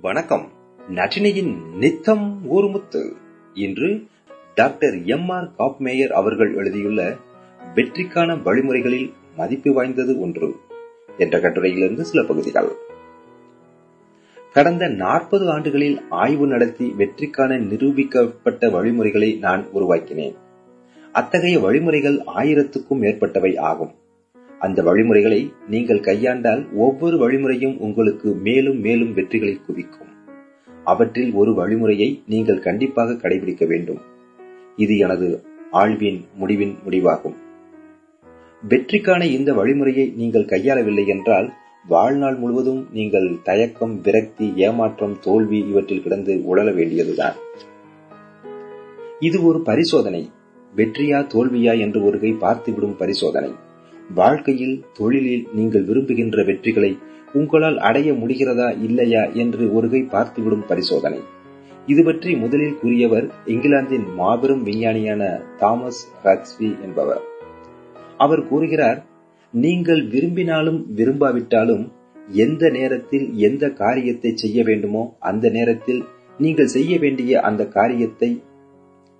வணக்கம். நட்டினியின் நித்தம் ஊர்முத்து இன்று டாக்டர் எம் ஆர் காப்மேயர் அவர்கள் எழுதியுள்ள வெற்றிக்கான வழிமுறைகளில் மதிப்பு வாய்ந்தது ஒன்று என்ற கட்டுரையிலிருந்து சில பகுதிகள். கடந்த நாற்பது ஆண்டுகளில் ஆய்வு நடத்தி வெற்றிக்கான நிரூபிக்கப்பட்ட வழிமுறைகளை நான் உருவாக்கினேன். அத்தகைய வழிமுறைகள் ஆயிரத்துக்கும் மேற்பட்டவை ஆகும். அந்த வழிமுறைகளை நீங்கள் கையாண்டால் ஒவ்வொரு வழிமுறையும் உங்களுக்கு மேலும் மேலும் வெற்றிகளை குவிக்கும். அவற்றில் ஒரு வழிமுறையை நீங்கள் கண்டிப்பாக கடைபிடிக்க வேண்டும். இது எனது ஆழ்வின் முடிவின் முடிவாகும். வெற்றிக்கான இந்த வழிமுறையை நீங்கள் கையாளவில்லை என்றால் வாழ்நாள் முழுவதும் நீங்கள் தயக்கம் விரக்தி ஏமாற்றம் தோல்வி இவற்றில் கிடந்து உழல வேண்டியதுதான். இது ஒரு பரிசோதனை. வெற்றியா தோல்வியா என்று ஒருகை பார்த்துவிடும் பரிசோதனை. வாழ்க்கையில் தொழிலில் நீங்கள் விரும்புகின்ற வெற்றிகளை உங்களால் அடைய முடிகிறதா இல்லையா என்று ஒருகை பார்த்துவிடும் பரிசோதனை. இது பற்றி முதலில் கூறியவர் இங்கிலாந்தின் மாபெரும் விஞ்ஞானியான தாமஸ் ஹாக்ஸ்வி என்பவர். அவர் கூறுகிறார் நீங்கள் விரும்பினாலும் விரும்பாவிட்டாலும் எந்த நேரத்தில் எந்த காரியத்தை செய்ய வேண்டுமோ அந்த நேரத்தில் நீங்கள் செய்ய வேண்டிய அந்த காரியத்தை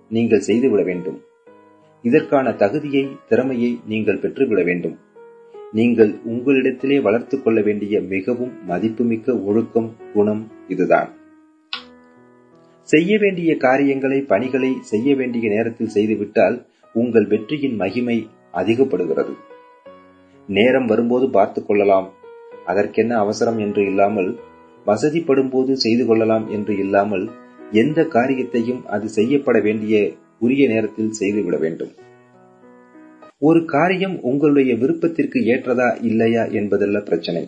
நீங்கள் செய்துவிட வேண்டும். இதற்கான தகுதியை திறமையை நீங்கள் பெற்றுவிட வேண்டும். நீங்கள் உங்களிடத்திலே வளர்த்துக் கொள்ள வேண்டிய மிகவும் மதிப்புமிக்க ஒழுக்கம் குணம் இதுதான். செய்ய வேண்டிய காரியங்களை பணிகளை செய்ய வேண்டிய நேரத்தில் செய்துவிட்டால் உங்கள் வெற்றியின் மகிமை அதிகப்படுகிறது. நேரம் வரும்போது பார்த்துக் கொள்ளலாம். அதற்கென்ன அவசரம் என்று இல்லாமல் வசதிப்படும் போது செய்து கொள்ளலாம் என்று இல்லாமல் எந்த காரியத்தையும் அது செய்யப்பட வேண்டிய உரிய நேரத்தில் செய்துவிட வேண்டும். ஒரு காரியம் உங்களுடைய விருப்பத்திற்கு ஏற்றதா இல்லையா என்பதல்ல பிரச்சனை.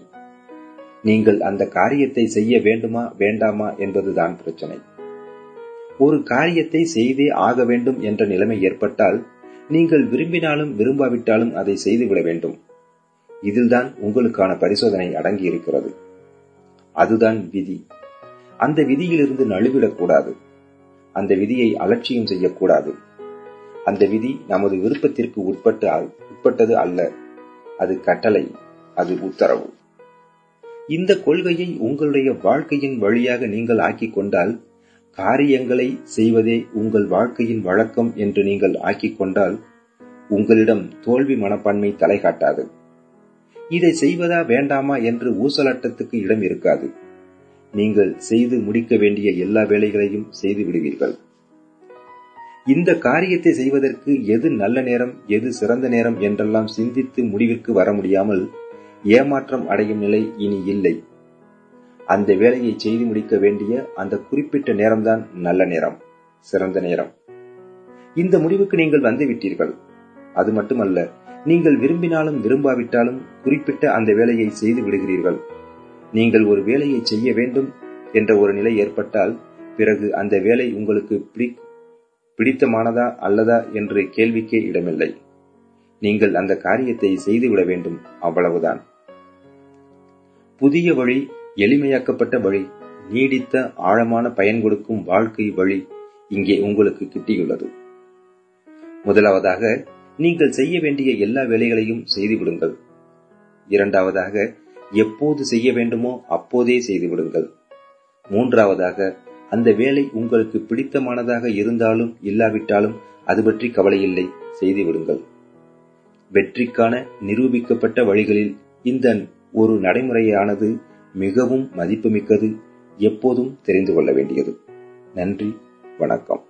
நீங்கள் அந்த காரியத்தை செய்ய வேண்டுமா வேண்டாமா என்பதுதான் பிரச்சனை. ஒரு காரியத்தை செய்தே ஆக வேண்டும் என்ற நிலைமை ஏற்பட்டால் நீங்கள் விரும்பினாலும் விரும்பாவிட்டாலும் அதை செய்துவிட வேண்டும். இதில்தான் உங்களுக்கான பரிசோதனை அடங்கி இருக்கிறது அதுதான் விதி. அந்த விதியிலிருந்து நழுவிடக்கூடாது. அந்த விதியை அலட்சியம் செய்யக்கூடாது. அந்த விதி நமது விருப்பத்திற்கு உட்பட்டு உட்பட்டது அல்ல. அது கட்டளை அது உத்தரவு. இந்த கொள்கையை உங்களுடைய வாழ்க்கையின் வழியாக நீங்கள் ஆக்கிக் கொண்டால் காரியங்களை செய்வதே உங்கள் வாழ்க்கையின் வழக்கம் என்று நீங்கள் ஆக்கிக் கொண்டால் உங்களிடம் தோல்வி மனப்பான்மை தலை காட்டாது. இதை செய்வதா வேண்டாமா என்று ஊசலாட்டத்துக்கு இடம் இருக்காது. நீங்கள் செய்து முடிக்க வேண்டிய எல்லா வேலைகளையும் செய்து விடுவீர்கள். இந்த காரியத்தை செய்வதற்கு எது நல்ல நேரம் எது சிறந்த நேரம் என்றெல்லாம் சிந்தித்து முடிவிற்கு வர முடியாமல் ஏமாற்றம் அடையும் நிலை இனி இல்லை. அந்த வேலையை செய்து முடிக்க வேண்டிய அந்த குறிப்பிட்ட நேரம்தான் நல்ல நேரம் சிறந்த நேரம். இந்த முடிவுக்கு நீங்கள் வந்து விட்டீர்கள். அது மட்டுமல்ல நீங்கள் விரும்பினாலும் விரும்பாவிட்டாலும் குறிப்பிட்ட அந்த வேலையை செய்து விடுகிறீர்கள். நீங்கள் ஒரு வேலையை செய்ய வேண்டும் என்ற ஒரு நிலை ஏற்பட்டால் பிறகு அந்த வேலை உங்களுக்கு பிடித்தமானதா அல்லதா என்று கேள்விக்கே இடமில்லை. நீங்கள் அந்த காரியத்தை செய்துவிட வேண்டும் அவ்வளவுதான். புதிய வழி எளிமையாக்கப்பட்ட வழி நீடித்த ஆழமான பயன் கொடுக்கும் வாழ்க்கை வழி இங்கே உங்களுக்கு கிட்டியுள்ளது. முதலாவதாக நீங்கள் செய்ய வேண்டிய எல்லா வேலைகளையும் செய்துவிடுங்கள். இரண்டாவதாக எப்போது செய்ய வேண்டுமோ அப்போதே செய்துவிடுங்கள் மூன்றாவதாக அந்த வேலை உங்களுக்கு பிடித்தமானதாக இருந்தாலும் இல்லாவிட்டாலும் அது பற்றி கவலையில்லை செய்துவிடுங்கள் வெற்றிக்கான நிரூபிக்கப்பட்ட வழிகளில் இந்த ஒரு நடைமுறையானது மிகவும் மதிப்புமிக்கது எப்போதும் தெரிந்து கொள்ள வேண்டியது. நன்றி வணக்கம்.